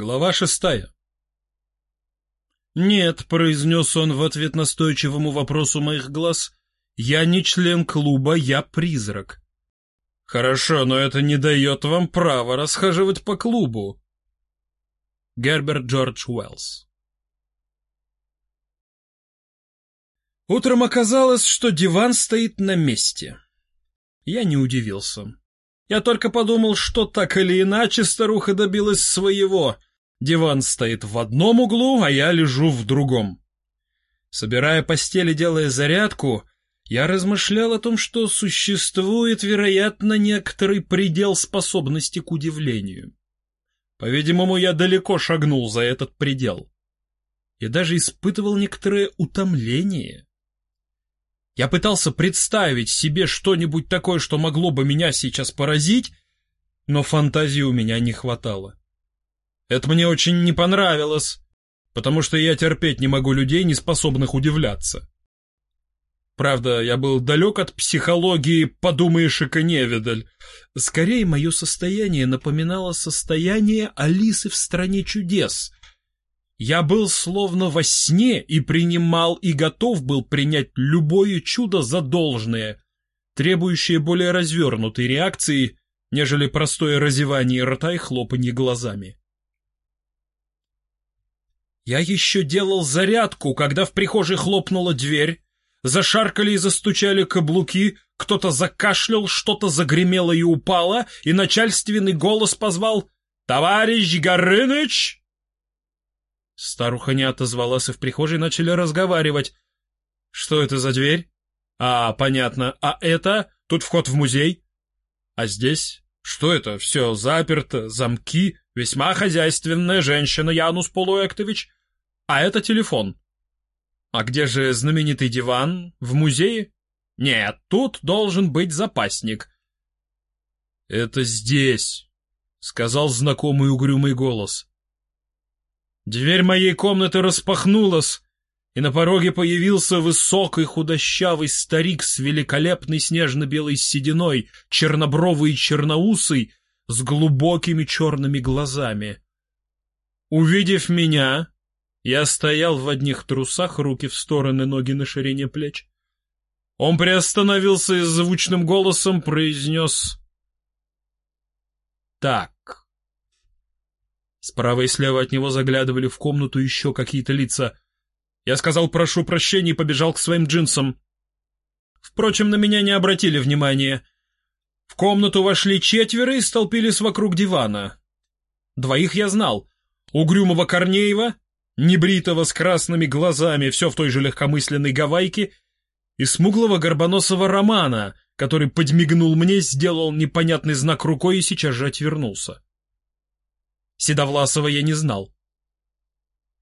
Глава шестая. «Нет», — произнес он в ответ настойчивому вопросу моих глаз, — «я не член клуба, я призрак». «Хорошо, но это не дает вам права расхаживать по клубу». Герберт Джордж Уэллс Утром оказалось, что диван стоит на месте. Я не удивился. Я только подумал, что так или иначе старуха добилась своего. Диван стоит в одном углу, а я лежу в другом. Собирая постель и делая зарядку, я размышлял о том, что существует, вероятно, некоторый предел способности к удивлению. По-видимому, я далеко шагнул за этот предел. Я даже испытывал некоторое утомление. Я пытался представить себе что-нибудь такое, что могло бы меня сейчас поразить, но фантазии у меня не хватало. Это мне очень не понравилось, потому что я терпеть не могу людей, не способных удивляться. Правда, я был далек от психологии «подумаешь и невидаль». Скорее, мое состояние напоминало состояние Алисы в «Стране чудес», я был словно во сне и принимал и готов был принять любое чудо за должное, требующее более развернутой реакции, нежели простое разевание рта и хлопанье глазами. Я еще делал зарядку, когда в прихожей хлопнула дверь, зашаркали и застучали каблуки, кто-то закашлял, что-то загремело и упало, и начальственный голос позвал «Товарищ Горыныч!» Старуха не отозвалась, и в прихожей начали разговаривать. «Что это за дверь?» «А, понятно. А это? Тут вход в музей?» «А здесь? Что это? Все заперто, замки. Весьма хозяйственная женщина, Янус Полуэктович. А это телефон». «А где же знаменитый диван? В музее?» «Нет, тут должен быть запасник». «Это здесь», — сказал знакомый угрюмый голос. Дверь моей комнаты распахнулась, и на пороге появился высокий худощавый старик с великолепной снежно-белой сединой, чернобровый и черноусый, с глубокими черными глазами. Увидев меня, я стоял в одних трусах, руки в стороны, ноги на ширине плеч. Он приостановился и звучным голосом произнес «Так, Справа и слева от него заглядывали в комнату еще какие-то лица. Я сказал «прошу прощения» и побежал к своим джинсам. Впрочем, на меня не обратили внимания. В комнату вошли четверо и столпились вокруг дивана. Двоих я знал. Угрюмого Корнеева, небритого с красными глазами, все в той же легкомысленной гавайке, и смуглого горбоносого Романа, который подмигнул мне, сделал непонятный знак рукой и сейчас же отвернулся. Седовласова я не знал.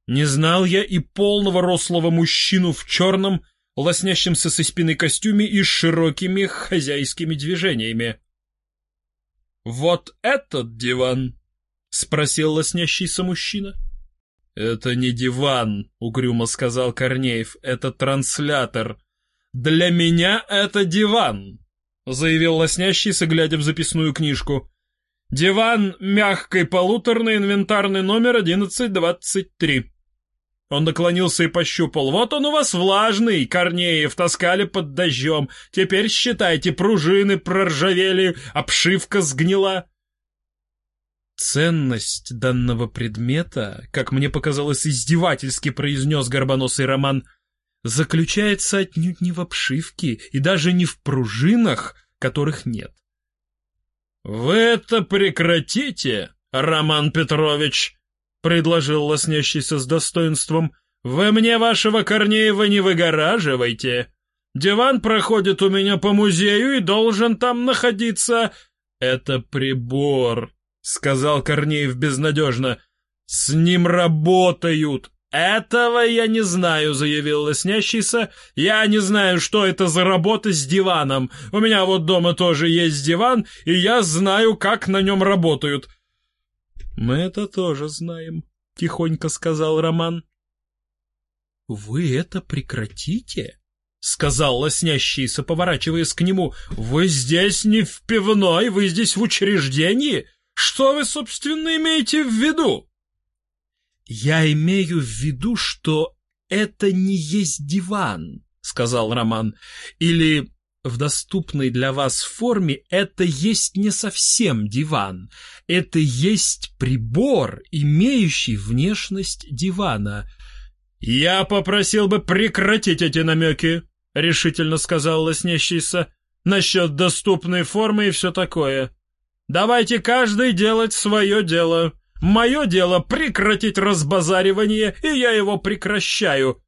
Не знал я и полного рослого мужчину в черном, лоснящемся со спины костюме и широкими хозяйскими движениями. «Вот этот диван?» — спросил лоснящийся мужчина. «Это не диван», — угрюмо сказал Корнеев, — «это транслятор». «Для меня это диван», — заявил лоснящийся, глядя в записную книжку. Диван мягкой полуторный, инвентарный номер 1123. Он наклонился и пощупал. Вот он у вас влажный, Корнеев, таскали под дождем. Теперь считайте, пружины проржавели, обшивка сгнила. Ценность данного предмета, как мне показалось, издевательски произнес горбоносый Роман, заключается отнюдь не в обшивке и даже не в пружинах, которых нет. «Вы это прекратите, Роман Петрович!» — предложил лоснящийся с достоинством. «Вы мне вашего Корнеева не выгораживайте. Диван проходит у меня по музею и должен там находиться. Это прибор», — сказал Корнеев безнадежно. «С ним работают, «Этого я не знаю», — заявил лоснящийся. «Я не знаю, что это за работа с диваном. У меня вот дома тоже есть диван, и я знаю, как на нем работают». «Мы это тоже знаем», — тихонько сказал Роман. «Вы это прекратите?» — сказал лоснящийся, поворачиваясь к нему. «Вы здесь не в пивной, вы здесь в учреждении? Что вы, собственно, имеете в виду?» Я имею в виду, что это не есть диван, сказал Роман, или в доступной для вас форме это есть не совсем диван, это есть прибор, имеющий внешность дивана. «Я попросил бы прекратить эти намеки», — решительно сказал лоснящийся, «насчет доступной формы и все такое. Давайте каждый делать свое дело. Мое дело прекратить разбазаривание, и я его прекращаю».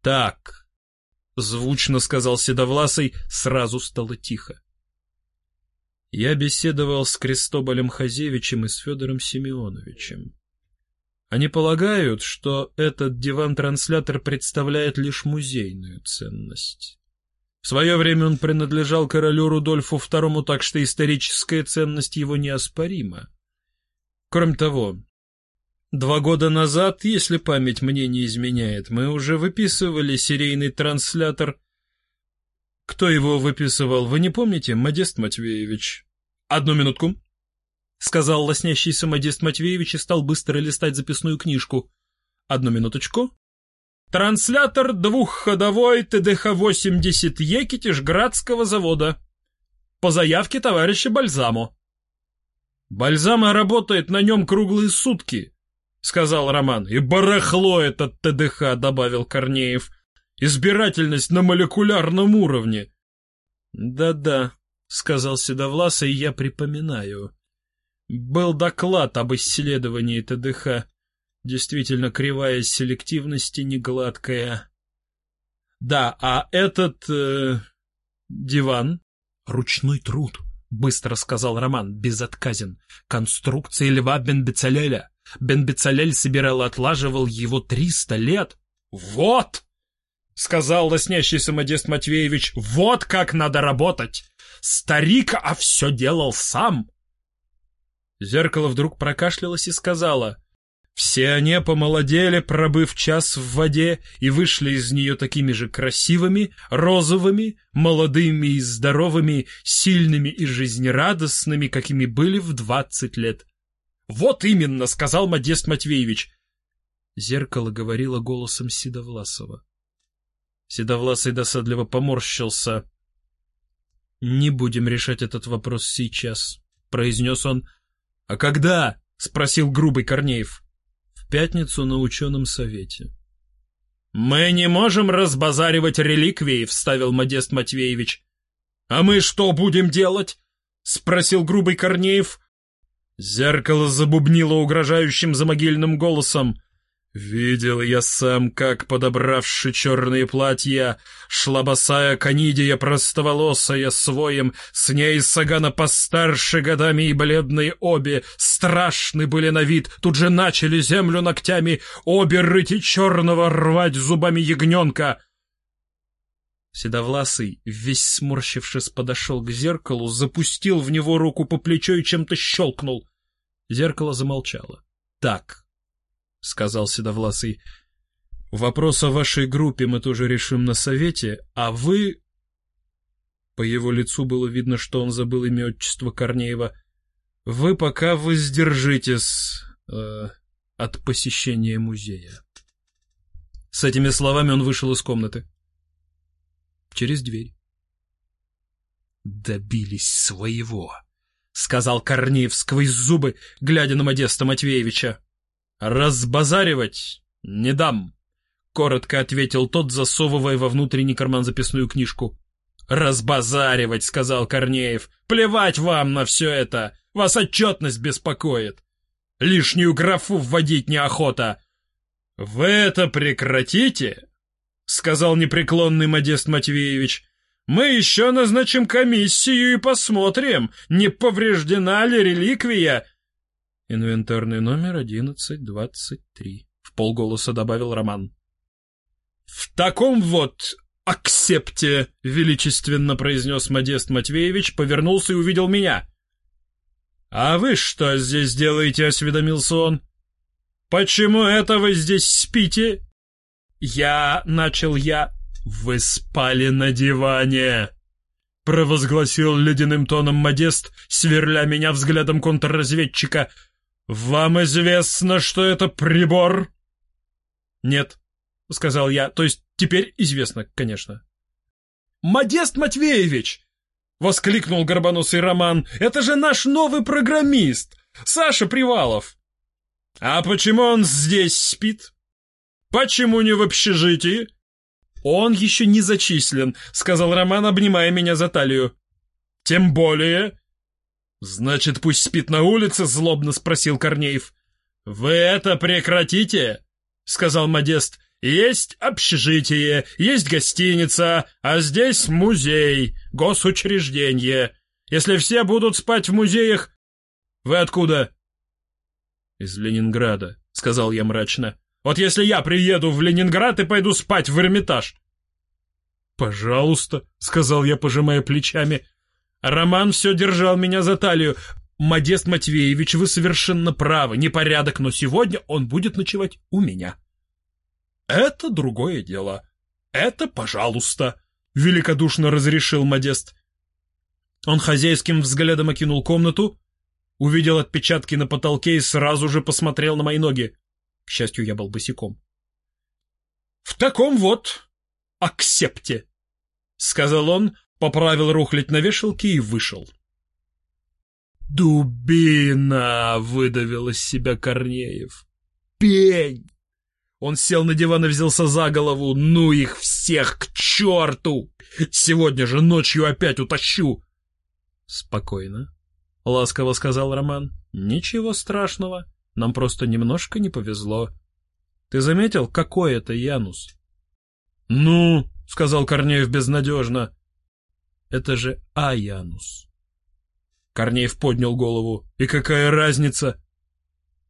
«Так», — звучно сказал Седовласый, сразу стало тихо. Я беседовал с Крестоболем Хазевичем и с Федором Семеновичем. Они полагают, что этот диван-транслятор представляет лишь музейную ценность. В свое время он принадлежал королю Рудольфу II, так что историческая ценность его неоспорима. Кроме того, два года назад, если память мне не изменяет, мы уже выписывали серийный транслятор. Кто его выписывал, вы не помните, Модест Матвеевич? Одну минутку. — сказал лоснящийся Модест Матвеевич и стал быстро листать записную книжку. «Одну минуточку. Транслятор двухходовой ТДХ-80Е Китежградского завода. По заявке товарища Бальзамо». «Бальзамо работает на нем круглые сутки», — сказал Роман. «И барахло этот ТДХ», — добавил Корнеев. «Избирательность на молекулярном уровне». «Да-да», — сказал Седовласа, и я припоминаю. Был доклад об исследовании ТДХ. Действительно, кривая селективности негладкая. Да, а этот... Э, диван? Ручной труд, быстро сказал Роман, безотказен. Конструкция льва Бенбецалеля. Бенбецалель собирал и отлаживал его триста лет. Вот! — сказал лоснящийся Модест Матвеевич, — вот как надо работать! Старик, а все делал сам! Зеркало вдруг прокашлялось и сказала. Все они помолодели, пробыв час в воде, и вышли из нее такими же красивыми, розовыми, молодыми и здоровыми, сильными и жизнерадостными, какими были в двадцать лет. «Вот именно!» — сказал Модест Матвеевич. Зеркало говорило голосом Седовласова. Седовласый досадливо поморщился. «Не будем решать этот вопрос сейчас», — произнес он, «А когда?» — спросил грубый Корнеев. «В пятницу на ученом совете». «Мы не можем разбазаривать реликвии», — вставил Модест Матвеевич. «А мы что будем делать?» — спросил грубый Корнеев. Зеркало забубнило угрожающим замогильным голосом. Видел я сам, как, подобравши черные платья, шла босая конидия простоволосая своим, с ней сагана постарше годами и бледные обе, страшны были на вид, тут же начали землю ногтями, обе рыть черного рвать зубами ягненка. Седовласый, весь сморщившись, подошел к зеркалу, запустил в него руку по плечу и чем-то щелкнул. Зеркало замолчало. Так, — сказал Седовласый. «Вопрос о вашей группе мы тоже решим на совете, а вы...» По его лицу было видно, что он забыл имя отчества Корнеева. «Вы пока воздержитесь э, от посещения музея». С этими словами он вышел из комнаты. Через дверь. «Добились своего», — сказал Корнеев сквозь зубы, глядя на Модеста Матвеевича. «Разбазаривать не дам», — коротко ответил тот, засовывая во внутренний карман записную книжку. «Разбазаривать», — сказал Корнеев. «Плевать вам на все это! Вас отчетность беспокоит! Лишнюю графу вводить неохота!» «Вы это прекратите?» — сказал непреклонный Модест Матвеевич. «Мы еще назначим комиссию и посмотрим, не повреждена ли реликвия Инвентарный номер одиннадцать двадцать три. В полголоса добавил Роман. В таком вот аксепте, величественно произнес Модест Матвеевич, повернулся и увидел меня. А вы что здесь делаете, осведомился он. Почему это вы здесь спите? Я, начал я. Вы спали на диване, провозгласил ледяным тоном Модест, сверля меня взглядом контрразведчика. «Вам известно, что это прибор?» «Нет», — сказал я, — «то есть теперь известно, конечно». «Модест Матвеевич!» — воскликнул горбоносый Роман. «Это же наш новый программист, Саша Привалов!» «А почему он здесь спит? Почему не в общежитии?» «Он еще не зачислен», — сказал Роман, обнимая меня за талию. «Тем более...» «Значит, пусть спит на улице?» — злобно спросил Корнеев. «Вы это прекратите?» — сказал Модест. «Есть общежитие, есть гостиница, а здесь музей, госучреждение. Если все будут спать в музеях... Вы откуда?» «Из Ленинграда», — сказал я мрачно. «Вот если я приеду в Ленинград и пойду спать в Эрмитаж». «Пожалуйста», — сказал я, пожимая плечами. Роман все держал меня за талию. «Модест Матвеевич, вы совершенно правы, непорядок, но сегодня он будет ночевать у меня». «Это другое дело. Это пожалуйста», — великодушно разрешил Модест. Он хозяйским взглядом окинул комнату, увидел отпечатки на потолке и сразу же посмотрел на мои ноги. К счастью, я был босиком. «В таком вот аксепте», — сказал он, поправил рухлядь на вешалке и вышел. «Дубина!» — выдавил из себя Корнеев. «Пень!» Он сел на диван и взялся за голову. «Ну их всех к черту! Сегодня же ночью опять утащу!» «Спокойно», — ласково сказал Роман. «Ничего страшного. Нам просто немножко не повезло. Ты заметил, какой это Янус?» «Ну», — сказал Корнеев безнадежно, это же Аянус. Корнеев поднял голову. И какая разница?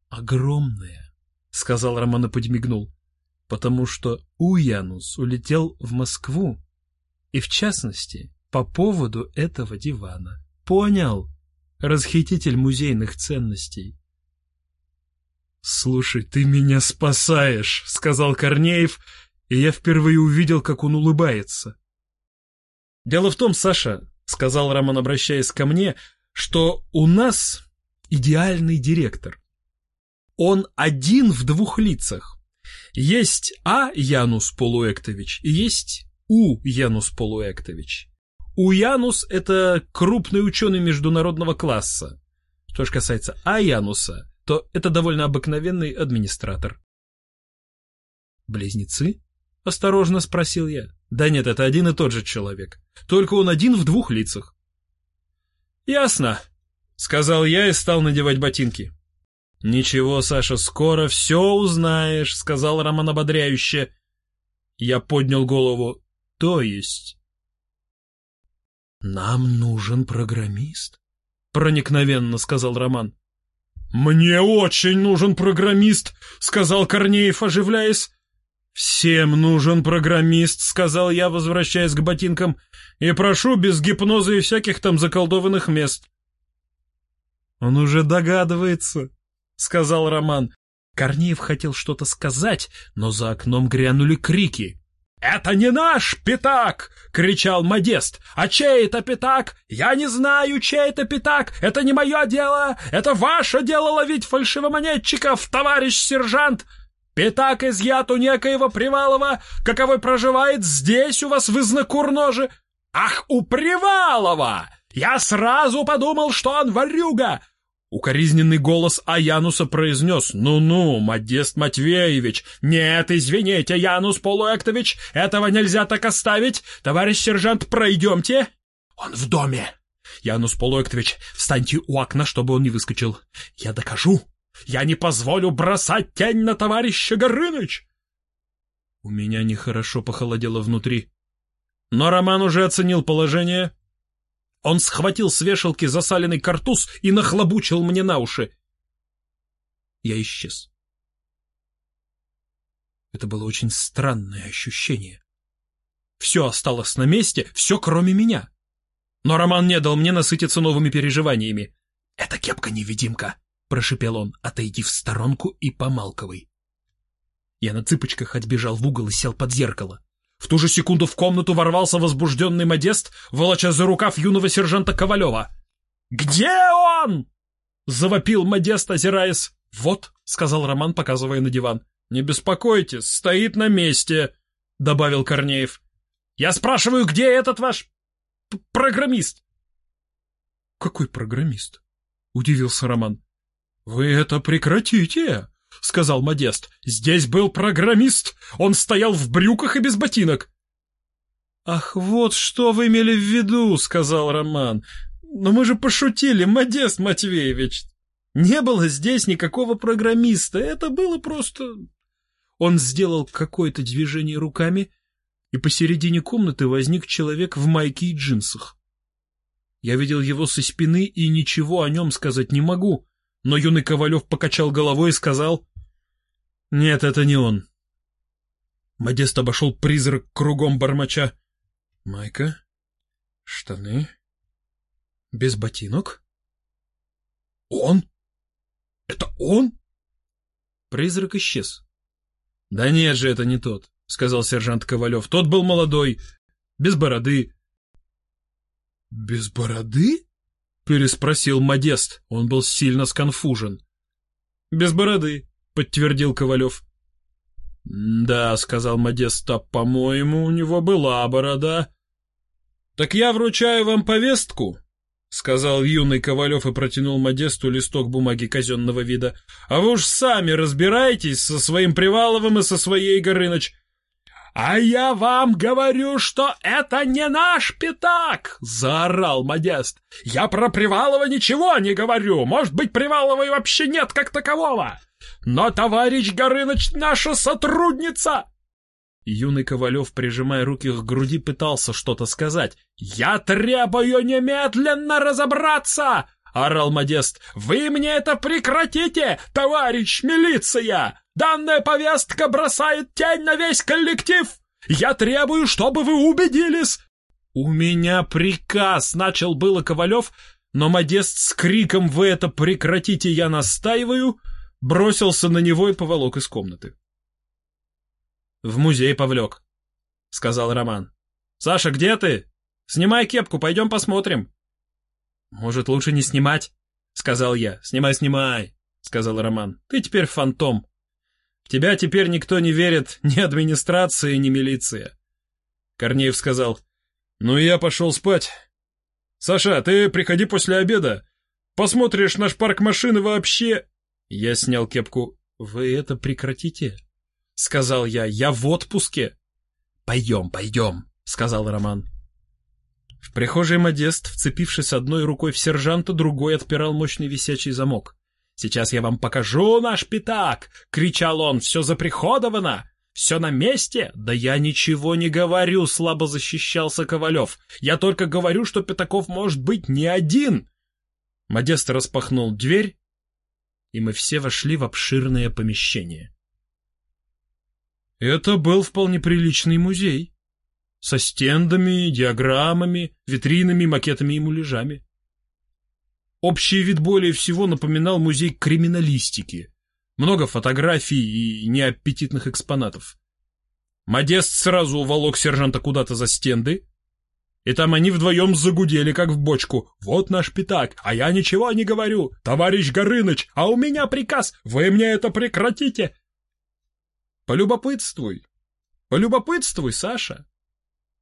Огромная, сказал Роман и подмигнул. Потому что Уянус улетел в Москву. И в частности, по поводу этого дивана. Понял? Расхититель музейных ценностей. «Слушай, ты меня спасаешь», — сказал Корнеев, и я впервые увидел, как он улыбается. Дело в том, Саша, сказал Роман, обращаясь ко мне, что у нас идеальный директор. Он один в двух лицах. Есть А. Янус Полуэктович и есть У. Янус Полуэктович. У Янус — это крупный ученый международного класса. Что же касается А. Януса, то это довольно обыкновенный администратор. «Близнецы?» — осторожно спросил я. Да нет, это один и тот же человек. Только он один в двух лицах. Ясно, сказал я и стал надевать ботинки. Ничего, Саша, скоро все узнаешь, сказал Роман ободряюще. Я поднял голову. То есть... Нам нужен программист, проникновенно сказал Роман. «Мне очень нужен программист», — сказал Корнеев, оживляясь. «Всем нужен программист», — сказал я, возвращаясь к ботинкам, «и прошу без гипноза и всяких там заколдованных мест». «Он уже догадывается», — сказал Роман. Корнеев хотел что-то сказать, но за окном грянули крики. «Это не наш пятак!» — кричал Модест. «А чей это пятак? Я не знаю, чей это пятак! Это не мое дело! Это ваше дело ловить фальшивомонетчиков, товарищ сержант! Пятак изъят у некоего Привалова, каковой проживает здесь у вас в Изнокурноже. Ах, у Привалова! Я сразу подумал, что он ворюга!» Укоризненный голос Аянуса произнес «Ну-ну, Модест Матвеевич! Нет, извините, Янус Полуэктович, этого нельзя так оставить! Товарищ сержант, пройдемте!» «Он в доме!» «Янус Полуэктович, встаньте у окна, чтобы он не выскочил. Я докажу, я не позволю бросать тень на товарища Горыныч!» У меня нехорошо похолодело внутри. Но Роман уже оценил положение. Он схватил с вешалки засаленный картуз и нахлобучил мне на уши. Я исчез. Это было очень странное ощущение. Все осталось на месте, все кроме меня. Но Роман не дал мне насытиться новыми переживаниями. «Это кепка-невидимка», — прошипел он, — отойди в сторонку и помалковай. Я на цыпочках отбежал в угол и сел под зеркало. В ту же секунду в комнату ворвался возбужденный Модест, волоча за рукав юного сержанта Ковалева. «Где он?» Завопил Модест, озираясь. «Вот», — сказал Роман, показывая на диван. «Не беспокойтесь, стоит на месте», — добавил Корнеев. «Я спрашиваю, где этот ваш программист?» «Какой программист?» — удивился Роман. «Вы это прекратите!» — сказал Модест. «Здесь был программист! Он стоял в брюках и без ботинок!» «Ах, вот что вы имели в виду!» — сказал Роман. «Но мы же пошутили, Модест Матвеевич! Не было здесь никакого программиста, это было просто...» Он сделал какое-то движение руками, и посередине комнаты возник человек в майке и джинсах. Я видел его со спины и ничего о нем сказать не могу, но юный Ковалев покачал головой и сказал, «Нет, это не он». Модест обошел призрак кругом бормоча. «Майка? Штаны? Без ботинок?» «Он? Это он?» Призрак исчез. «Да нет же, это не тот», — сказал сержант Ковалев. «Тот был молодой, без бороды». «Без бороды?» Переспросил Модест. Он был сильно сконфужен. «Без бороды», — подтвердил Ковалев. «Да», — сказал Модест, — «а, по-моему, у него была борода». «Так я вручаю вам повестку», — сказал юный Ковалев и протянул Модесту листок бумаги казенного вида. «А вы уж сами разбирайтесь со своим Приваловым и со своей Горыныч. «А я вам говорю, что это не наш пятак!» — заорал Модест. «Я про Привалова ничего не говорю. Может быть, Привалова и вообще нет как такового. Но товарищ Горыныч наша сотрудница!» Юный Ковалев, прижимая руки к груди, пытался что-то сказать. «Я требую немедленно разобраться!» — орал Модест. «Вы мне это прекратите, товарищ милиция! Данная повестка бросает тень на весь коллектив! Я требую, чтобы вы убедились!» «У меня приказ!» — начал было Ковалев, но Модест с криком «Вы это прекратите, я настаиваю!» бросился на него и поволок из комнаты. «В музей повлек», — сказал Роман. «Саша, где ты? Снимай кепку, пойдем посмотрим». «Может, лучше не снимать?» — сказал я. «Снимай, снимай», — сказал Роман. «Ты теперь фантом». В тебя теперь никто не верит, ни администрация, ни милиция. Корнеев сказал, ну я пошел спать. Саша, ты приходи после обеда. Посмотришь наш парк машины вообще... Я снял кепку. Вы это прекратите? Сказал я, я в отпуске. Пойдем, пойдем, сказал Роман. В прихожей Модест, вцепившись одной рукой в сержанта, другой отпирал мощный висячий замок. Сейчас я вам покажу наш пятак!» — кричал он. «Все заприходовано! Все на месте!» «Да я ничего не говорю!» — слабо защищался Ковалев. «Я только говорю, что Пятаков может быть не один!» Модест распахнул дверь, и мы все вошли в обширное помещение. Это был вполне приличный музей. Со стендами, диаграммами, витринами, макетами и муляжами. Общий вид более всего напоминал музей криминалистики. Много фотографий и неаппетитных экспонатов. Модест сразу уволок сержанта куда-то за стенды, и там они вдвоем загудели, как в бочку. «Вот наш пятак, а я ничего не говорю! Товарищ Горыныч, а у меня приказ! Вы мне это прекратите!» «Полюбопытствуй! Полюбопытствуй, Саша!» —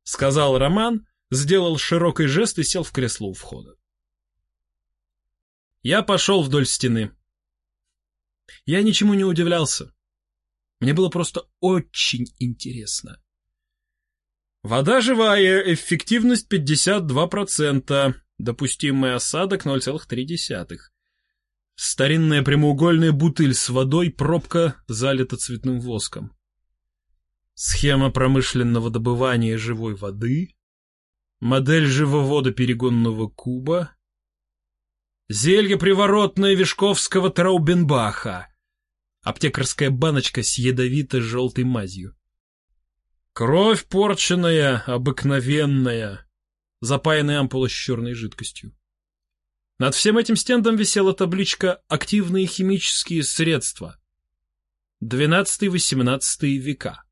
сказал Роман, сделал широкий жест и сел в кресло у входа. Я пошел вдоль стены. Я ничему не удивлялся. Мне было просто очень интересно. Вода живая, эффективность 52%, допустимый осадок 0,3. Старинная прямоугольная бутыль с водой, пробка залита цветным воском. Схема промышленного добывания живой воды, модель живовода перегонного куба, Зелье приворотное Вишковского Траубенбаха. Аптекарская баночка с ядовито-желтой мазью. Кровь порченная, обыкновенная. Запаянная ампула с черной жидкостью. Над всем этим стендом висела табличка «Активные химические средства». 12-18 века.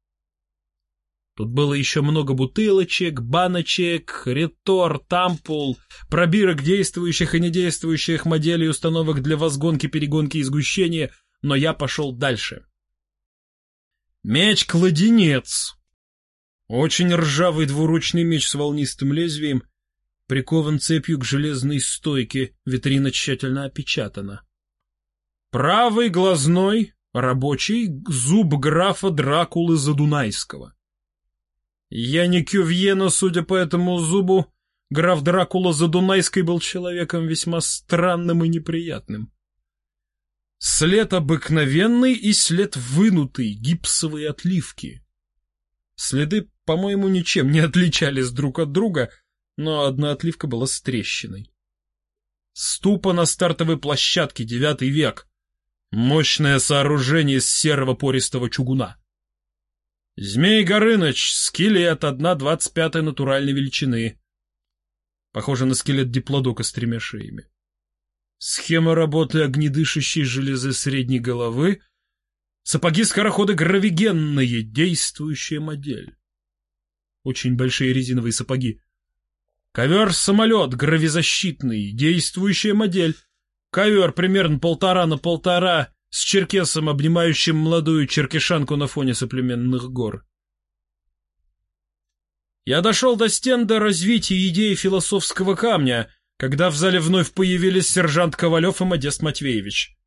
Тут было еще много бутылочек, баночек, ретор, тампул, пробирок действующих и недействующих моделей установок для возгонки, перегонки и сгущения, но я пошел дальше. Меч-кладенец. Очень ржавый двуручный меч с волнистым лезвием, прикован цепью к железной стойке, витрина тщательно опечатана. Правый глазной, рабочий, зуб графа Дракулы Задунайского. Я не Кювье, но, судя по этому зубу, граф Дракула Задунайский был человеком весьма странным и неприятным. След обыкновенный и след вынутый, гипсовые отливки. Следы, по-моему, ничем не отличались друг от друга, но одна отливка была с трещиной. Ступа на стартовой площадке, девятый век. Мощное сооружение из серого пористого чугуна. Змей Горыныч, скелет, одна двадцать пятая натуральной величины. Похоже на скелет диплодока с тремя шеями. Схема работы огнедышащей железы средней головы. Сапоги-скороходы гравигенные, действующая модель. Очень большие резиновые сапоги. Ковер-самолет гравизащитный, действующая модель. Ковер примерно полтора на полтора с черкесом, обнимающим молодую черкешанку на фоне соплеменных гор. Я дошел до стенда развития идеи философского камня, когда в зале вновь появились сержант Ковалев и Модест Матвеевич.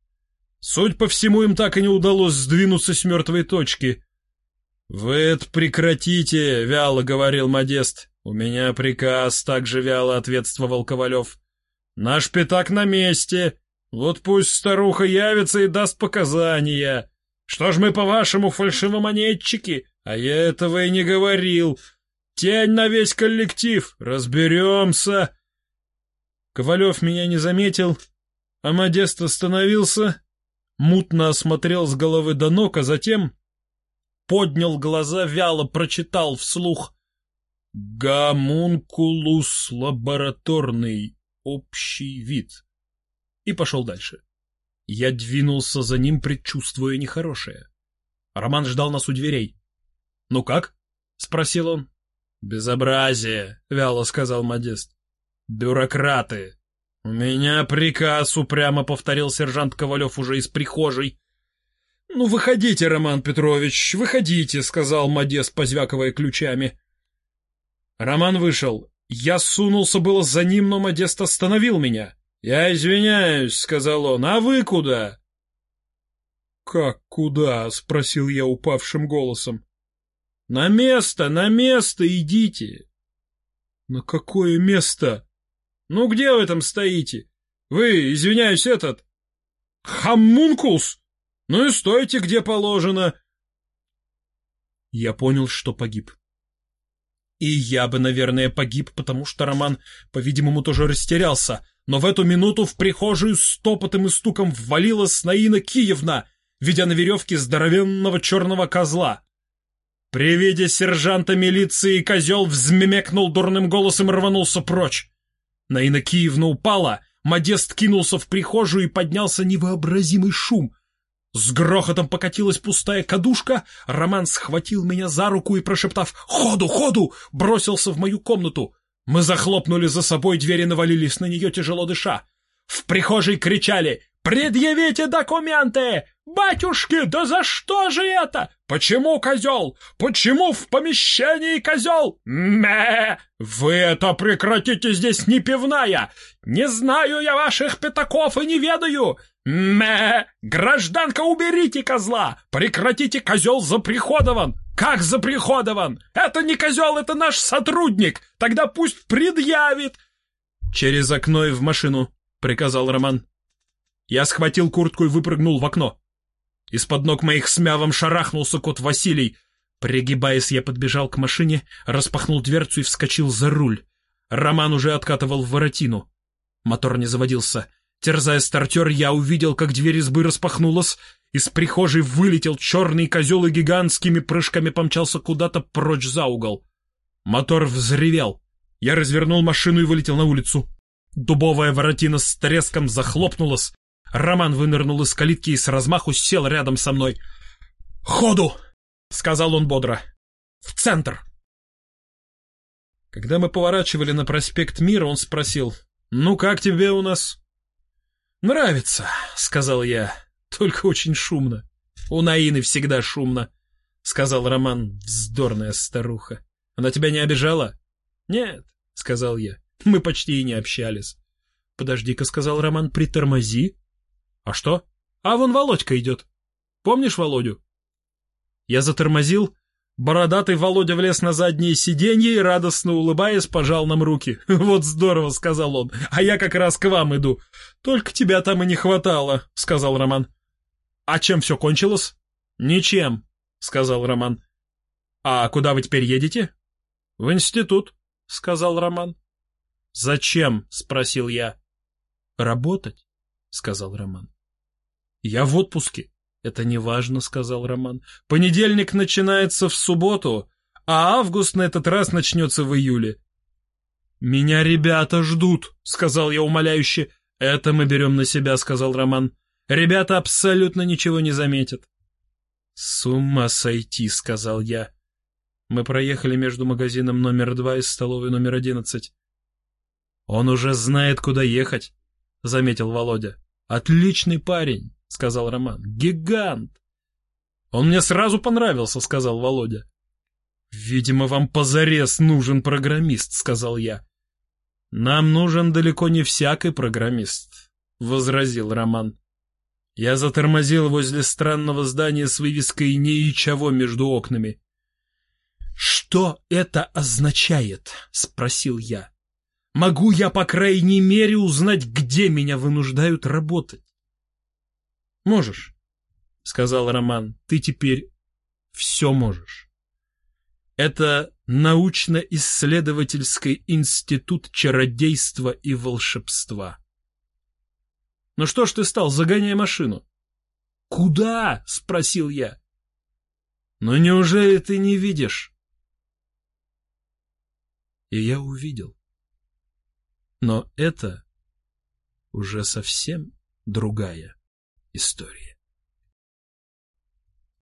Суть по всему, им так и не удалось сдвинуться с мертвой точки. — Вы это прекратите, — вяло говорил Модест. — У меня приказ, — так же вяло ответствовал Ковалев. — Наш пятак на месте. Вот пусть старуха явится и даст показания. Что ж мы, по-вашему, фальшивомонетчики? А я этого и не говорил. Тень на весь коллектив. Разберемся. Ковалев меня не заметил, а Модест остановился, мутно осмотрел с головы до ног, а затем поднял глаза, вяло прочитал вслух «Гомункулус лабораторный, общий вид» и пошел дальше. Я двинулся за ним, предчувствуя нехорошее. Роман ждал нас у дверей. «Ну как?» — спросил он. «Безобразие», — вяло сказал Модест. «Бюрократы». «У меня приказ», — упрямо повторил сержант Ковалев уже из прихожей. «Ну, выходите, Роман Петрович, выходите», — сказал Модест, позвякивая ключами. Роман вышел. Я сунулся было за ним, но Модест остановил меня. «Я извиняюсь», — сказал он, — «а вы куда?» «Как куда?» — спросил я упавшим голосом. «На место, на место идите!» «На какое место?» «Ну где вы там стоите? Вы, извиняюсь, этот...» «Хаммункулс! Ну и стойте, где положено!» Я понял, что погиб. И я бы, наверное, погиб, потому что Роман, по-видимому, тоже растерялся — но в эту минуту в прихожую с топотом и стуком ввалилась Наина Киевна, ведя на веревке здоровенного черного козла. При виде сержанта милиции козел взмемекнул дурным голосом и рванулся прочь. Наина Киевна упала, Модест кинулся в прихожую и поднялся невообразимый шум. С грохотом покатилась пустая кадушка, Роман схватил меня за руку и, прошептав «Ходу, ходу!», бросился в мою комнату. Мы захлопнули за собой дверь и навалились на нее, тяжело дыша. В прихожей кричали «Предъявите документы! Батюшки, да за что же это? Почему козел? Почему в помещении козел? Мэ! Вы это прекратите, здесь не пивная! Не знаю я ваших пятаков и не ведаю! Мэ! Гражданка, уберите козла! Прекратите, козел заприходован! «Как заприходован? Это не козел, это наш сотрудник! Тогда пусть предъявит!» «Через окно и в машину», — приказал Роман. Я схватил куртку и выпрыгнул в окно. Из-под ног моих с мявом шарахнулся кот Василий. Пригибаясь, я подбежал к машине, распахнул дверцу и вскочил за руль. Роман уже откатывал в воротину. Мотор не заводился. Терзая стартер, я увидел, как дверь избы распахнулась, из прихожей вылетел черный козел и гигантскими прыжками помчался куда-то прочь за угол. Мотор взревел. Я развернул машину и вылетел на улицу. Дубовая воротина с треском захлопнулась. Роман вынырнул из калитки и с размаху сел рядом со мной. «Ходу!» — сказал он бодро. В центр!» Когда мы поворачивали на проспект Мира, он спросил, «Ну, как тебе у нас?» «Нравится», — сказал я, — «только очень шумно». «У Наины всегда шумно», — сказал Роман, вздорная старуха. «Она тебя не обижала?» «Нет», — сказал я, — «мы почти и не общались». «Подожди-ка», — сказал Роман, — «притормози». «А что?» «А вон Володька идет. Помнишь Володю?» Я затормозил, бородатый Володя влез на заднее сиденье и, радостно улыбаясь, пожал нам руки. «Вот здорово», — сказал он, — «а я как раз к вам иду». «Только тебя там и не хватало», — сказал Роман. «А чем все кончилось?» «Ничем», — сказал Роман. «А куда вы теперь едете?» «В институт», — сказал Роман. «Зачем?» — спросил я. «Работать», — сказал Роман. «Я в отпуске». «Это не важно», — сказал Роман. «Понедельник начинается в субботу, а август на этот раз начнется в июле». «Меня ребята ждут», — сказал я умоляюще. «Это мы берем на себя», — сказал Роман. Ребята абсолютно ничего не заметят. «С ума сойти», — сказал я. Мы проехали между магазином номер два и столовой номер одиннадцать. «Он уже знает, куда ехать», — заметил Володя. «Отличный парень», — сказал Роман. «Гигант!» «Он мне сразу понравился», — сказал Володя. «Видимо, вам позарез нужен программист», — сказал я. «Нам нужен далеко не всякий программист», — возразил Роман. Я затормозил возле странного здания с вывеской «Ничего» между окнами. «Что это означает?» — спросил я. «Могу я, по крайней мере, узнать, где меня вынуждают работать?» «Можешь», — сказал Роман. «Ты теперь все можешь». Это научно-исследовательский институт чародейства и волшебства. Ну что ж ты стал, загоняй машину. Куда? Спросил я. Ну неужели ты не видишь? И я увидел. Но это уже совсем другая история.